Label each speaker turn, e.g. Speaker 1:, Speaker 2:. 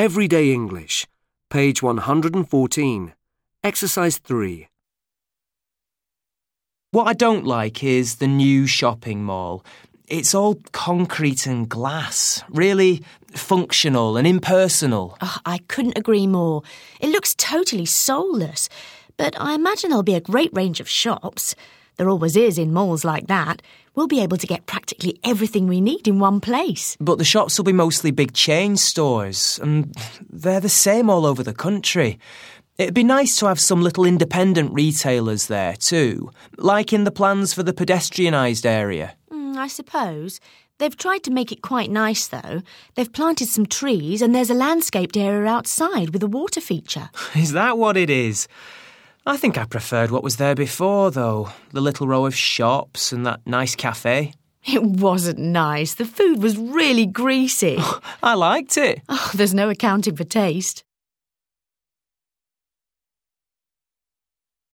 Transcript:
Speaker 1: Everyday English, page 114. Exercise 3.
Speaker 2: What I don't like is the new shopping mall. It's all concrete and glass, really functional and impersonal.
Speaker 3: Oh, I couldn't agree more. It looks totally soulless, but I imagine there'll be a great range of shops. There always is in malls like that. We'll be able to get practically everything we need in one place.
Speaker 2: But the shops will be mostly big chain stores, and they're the same all over the country. It'd be nice to have some little independent retailers there too, like in the plans for the pedestrianised area.
Speaker 3: Mm, I suppose. They've tried to make it quite nice, though. They've planted some trees and there's a landscaped area outside with a water feature.
Speaker 2: Is that what it is? I think I preferred what was there before, though. The little row of shops and that nice cafe.
Speaker 3: It wasn't nice. The food was really greasy.
Speaker 2: I liked it.
Speaker 3: Oh, there's no accounting for taste.